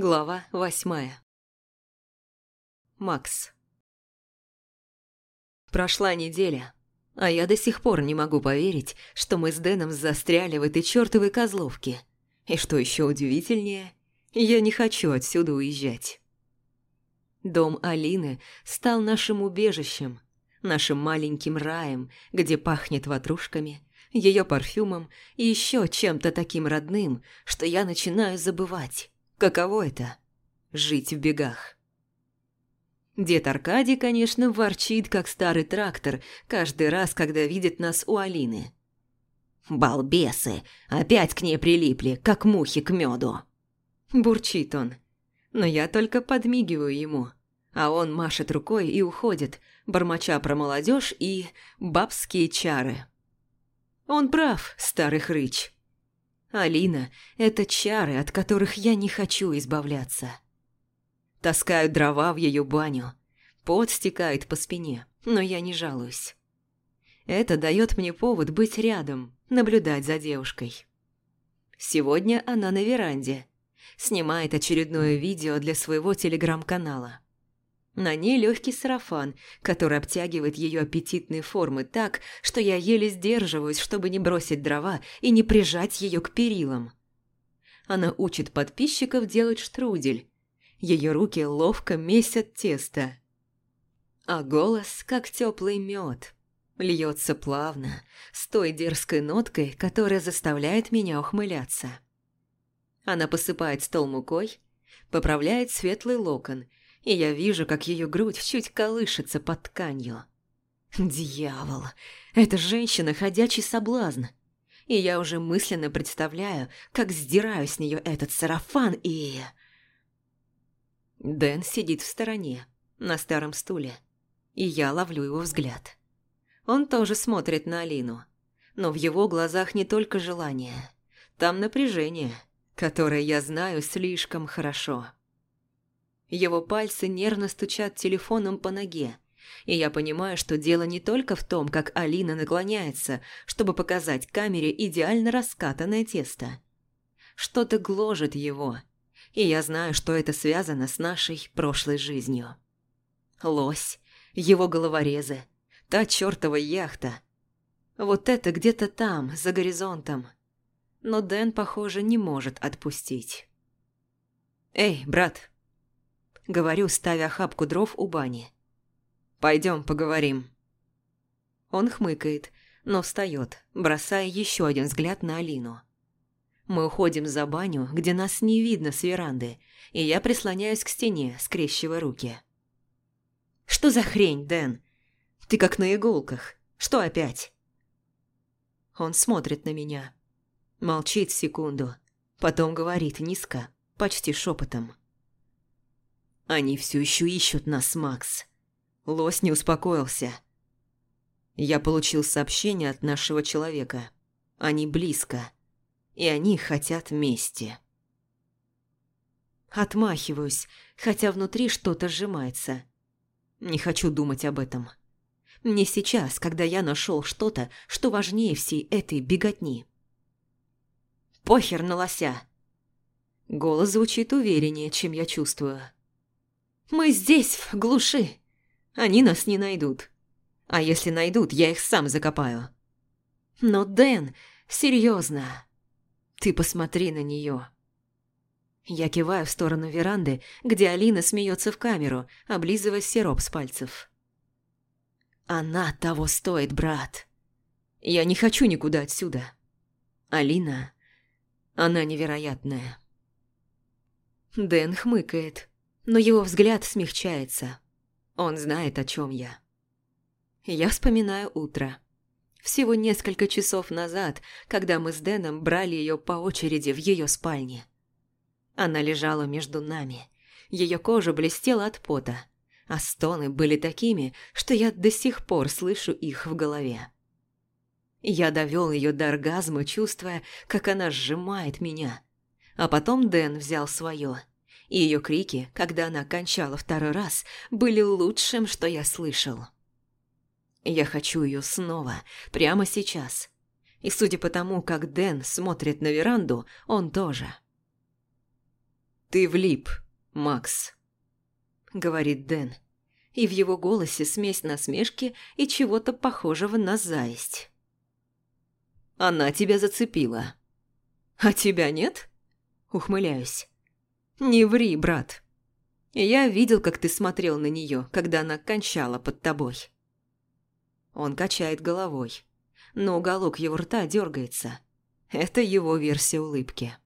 Глава восьмая Макс Прошла неделя, а я до сих пор не могу поверить, что мы с Дэном застряли в этой чертовой козловке. И что еще удивительнее, я не хочу отсюда уезжать. Дом Алины стал нашим убежищем, нашим маленьким раем, где пахнет ватрушками, ее парфюмом и еще чем-то таким родным, что я начинаю забывать, каково это – жить в бегах. Дед Аркадий, конечно, ворчит, как старый трактор, каждый раз, когда видит нас у Алины. «Балбесы! Опять к ней прилипли, как мухи к меду!» Бурчит он. Но я только подмигиваю ему, а он машет рукой и уходит, бормоча про молодежь и бабские чары. Он прав, старый хрыч. Алина – это чары, от которых я не хочу избавляться. Таскаю дрова в ее баню. Пот стекает по спине, но я не жалуюсь. Это дает мне повод быть рядом, наблюдать за девушкой. Сегодня она на веранде. Снимает очередное видео для своего телеграм-канала. На ней легкий сарафан, который обтягивает ее аппетитные формы так, что я еле сдерживаюсь, чтобы не бросить дрова и не прижать ее к перилам. Она учит подписчиков делать штрудель. Ее руки ловко месят тесто. А голос, как теплый мед, льется плавно, с той дерзкой ноткой, которая заставляет меня ухмыляться. Она посыпает стол мукой, поправляет светлый локон – и я вижу, как ее грудь чуть колышется под тканью. Дьявол, эта женщина – ходячий соблазн. И я уже мысленно представляю, как сдираю с нее этот сарафан и... Дэн сидит в стороне, на старом стуле, и я ловлю его взгляд. Он тоже смотрит на Алину, но в его глазах не только желание, там напряжение, которое я знаю слишком хорошо. Его пальцы нервно стучат телефоном по ноге. И я понимаю, что дело не только в том, как Алина наклоняется, чтобы показать камере идеально раскатанное тесто. Что-то гложет его. И я знаю, что это связано с нашей прошлой жизнью. Лось, его головорезы, та чертова яхта. Вот это где-то там, за горизонтом. Но Дэн, похоже, не может отпустить. «Эй, брат!» Говорю, ставя хапку дров у бани. «Пойдем поговорим». Он хмыкает, но встает, бросая еще один взгляд на Алину. Мы уходим за баню, где нас не видно с веранды, и я прислоняюсь к стене, скрещивая руки. «Что за хрень, Дэн? Ты как на иголках. Что опять?» Он смотрит на меня. Молчит секунду, потом говорит низко, почти шепотом. Они все еще ищут нас, Макс. Лось не успокоился. Я получил сообщение от нашего человека. Они близко. И они хотят мести. Отмахиваюсь, хотя внутри что-то сжимается. Не хочу думать об этом. Мне сейчас, когда я нашел что-то, что важнее всей этой беготни. Похер на лося. Голос звучит увереннее, чем я чувствую. Мы здесь, в глуши. Они нас не найдут. А если найдут, я их сам закопаю. Но, Дэн, серьезно, ты посмотри на нее. Я киваю в сторону веранды, где Алина смеется в камеру, облизывая сироп с пальцев. Она того стоит, брат. Я не хочу никуда отсюда. Алина, она невероятная. Дэн хмыкает но его взгляд смягчается. Он знает, о чем я. Я вспоминаю утро. Всего несколько часов назад, когда мы с Дэном брали ее по очереди в ее спальне. Она лежала между нами. Ее кожа блестела от пота, а стоны были такими, что я до сих пор слышу их в голове. Я довел ее до оргазма, чувствуя, как она сжимает меня. А потом Дэн взял свое – и ее крики, когда она кончала второй раз, были лучшим, что я слышал. Я хочу ее снова, прямо сейчас. И судя по тому, как Дэн смотрит на веранду, он тоже. «Ты влип, Макс», — говорит Дэн. И в его голосе смесь насмешки и чего-то похожего на зависть. «Она тебя зацепила». «А тебя нет?» — ухмыляюсь. «Не ври, брат. Я видел, как ты смотрел на нее, когда она кончала под тобой». Он качает головой, но уголок его рта дергается. Это его версия улыбки.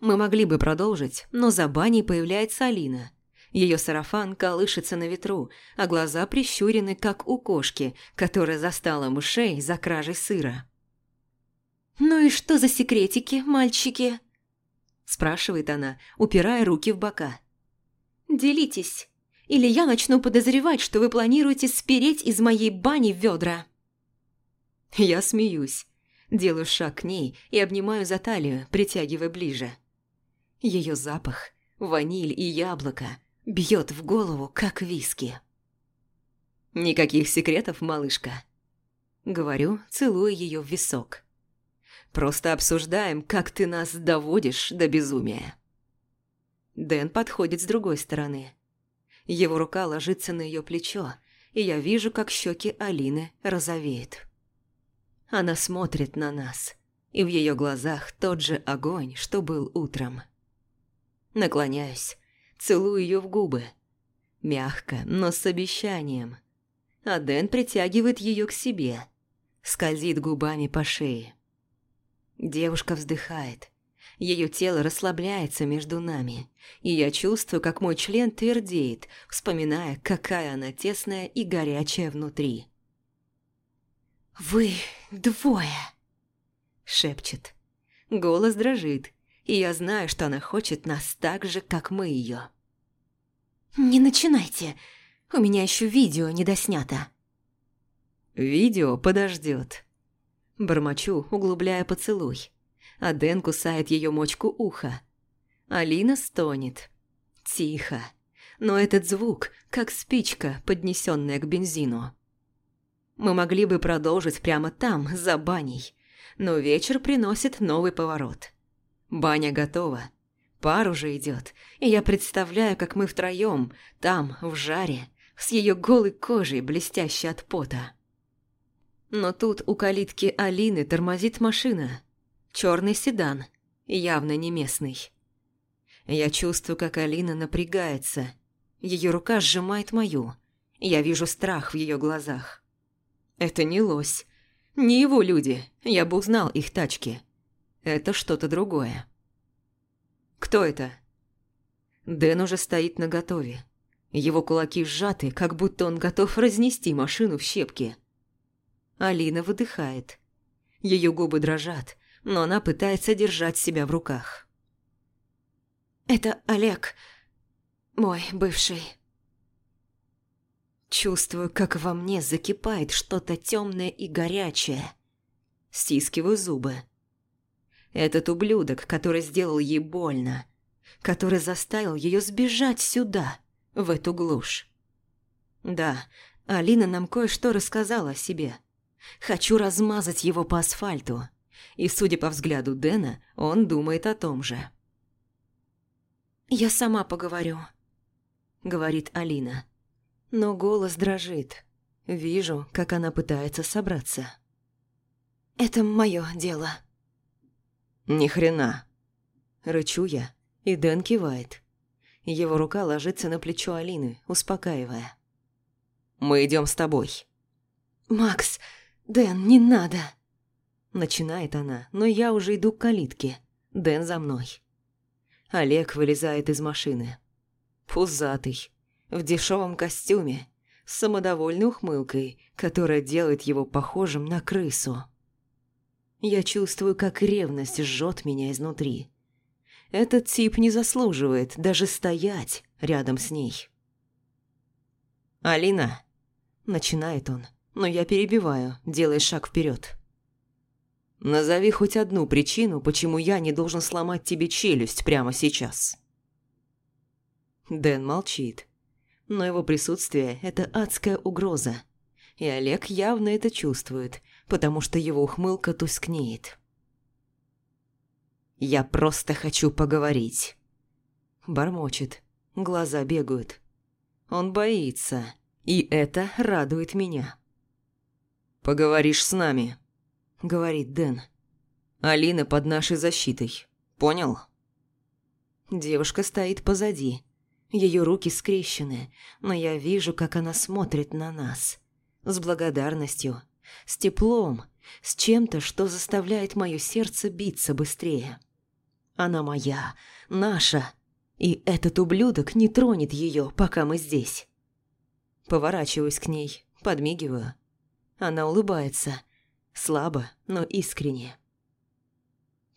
Мы могли бы продолжить, но за баней появляется Алина. Ее сарафан колышется на ветру, а глаза прищурены, как у кошки, которая застала мышей за кражей сыра. «Ну и что за секретики, мальчики?» Спрашивает она, упирая руки в бока. «Делитесь, или я начну подозревать, что вы планируете спереть из моей бани ведра». Я смеюсь, делаю шаг к ней и обнимаю за талию, притягивая ближе. Ее запах, ваниль и яблоко, бьет в голову, как виски. «Никаких секретов, малышка», — говорю, целуя ее в висок. «Просто обсуждаем, как ты нас доводишь до безумия». Дэн подходит с другой стороны. Его рука ложится на ее плечо, и я вижу, как щеки Алины розовеют. Она смотрит на нас, и в ее глазах тот же огонь, что был утром. Наклоняюсь, целую ее в губы. Мягко, но с обещанием. А Дэн притягивает ее к себе. Скользит губами по шее. Девушка вздыхает. Ее тело расслабляется между нами, и я чувствую, как мой член твердеет, вспоминая, какая она тесная и горячая внутри. «Вы двое!» – шепчет. Голос дрожит, и я знаю, что она хочет нас так же, как мы ее. «Не начинайте, у меня еще видео не доснято». «Видео подождет». Бормочу, углубляя поцелуй. А Дэн кусает ее мочку уха. Алина стонет. Тихо. Но этот звук, как спичка, поднесенная к бензину. Мы могли бы продолжить прямо там, за баней. Но вечер приносит новый поворот. Баня готова. Пар уже идет, и я представляю, как мы втроем, там, в жаре, с ее голой кожей, блестящей от пота. Но тут у калитки Алины тормозит машина. Черный седан, явно не местный. Я чувствую, как Алина напрягается. Ее рука сжимает мою. Я вижу страх в ее глазах. Это не лось. Не его люди, я бы узнал их тачки. Это что-то другое. Кто это? Дэн уже стоит наготове. Его кулаки сжаты, как будто он готов разнести машину в щепки. Алина выдыхает. Ее губы дрожат, но она пытается держать себя в руках. «Это Олег, мой бывший». Чувствую, как во мне закипает что-то темное и горячее. Стискиваю зубы. Этот ублюдок, который сделал ей больно, который заставил ее сбежать сюда, в эту глушь. Да, Алина нам кое-что рассказала о себе. Хочу размазать его по асфальту. И, судя по взгляду Дэна, он думает о том же. «Я сама поговорю», — говорит Алина. Но голос дрожит. Вижу, как она пытается собраться. «Это мое дело». «Ни хрена!» Рычу я, и Дэн кивает. Его рука ложится на плечо Алины, успокаивая. «Мы идем с тобой». «Макс, Дэн, не надо!» Начинает она, но я уже иду к калитке. Дэн за мной. Олег вылезает из машины. Пузатый, в дешевом костюме, с самодовольной ухмылкой, которая делает его похожим на крысу. Я чувствую, как ревность жжет меня изнутри. Этот тип не заслуживает даже стоять рядом с ней. «Алина!» – начинает он, но я перебиваю, делая шаг вперед. «Назови хоть одну причину, почему я не должен сломать тебе челюсть прямо сейчас». Дэн молчит, но его присутствие – это адская угроза. И Олег явно это чувствует, потому что его ухмылка тускнеет. «Я просто хочу поговорить», – Бормочет. Глаза бегают. Он боится. И это радует меня. «Поговоришь с нами», — говорит Дэн. «Алина под нашей защитой. Понял?» Девушка стоит позади. Ее руки скрещены, но я вижу, как она смотрит на нас. С благодарностью, с теплом, с чем-то, что заставляет мое сердце биться быстрее. Она моя, наша, и этот ублюдок не тронет ее, пока мы здесь. Поворачиваюсь к ней, подмигиваю. Она улыбается, слабо, но искренне.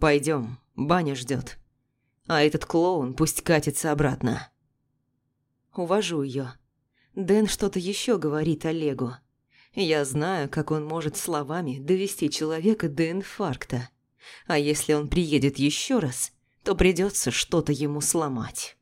Пойдем, баня ждет. А этот клоун пусть катится обратно. Увожу ее. Дэн что-то еще говорит Олегу. Я знаю, как он может словами довести человека до инфаркта. А если он приедет еще раз, то придется что-то ему сломать.